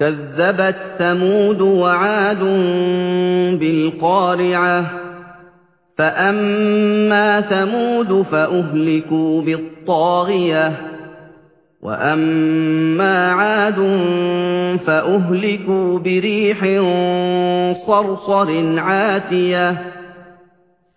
كذبت ثمود وعاد بالقارعة فأما ثمود فأهلكوا بالطاغية وأما عاد فأهلكوا بريح صرصر عاتية.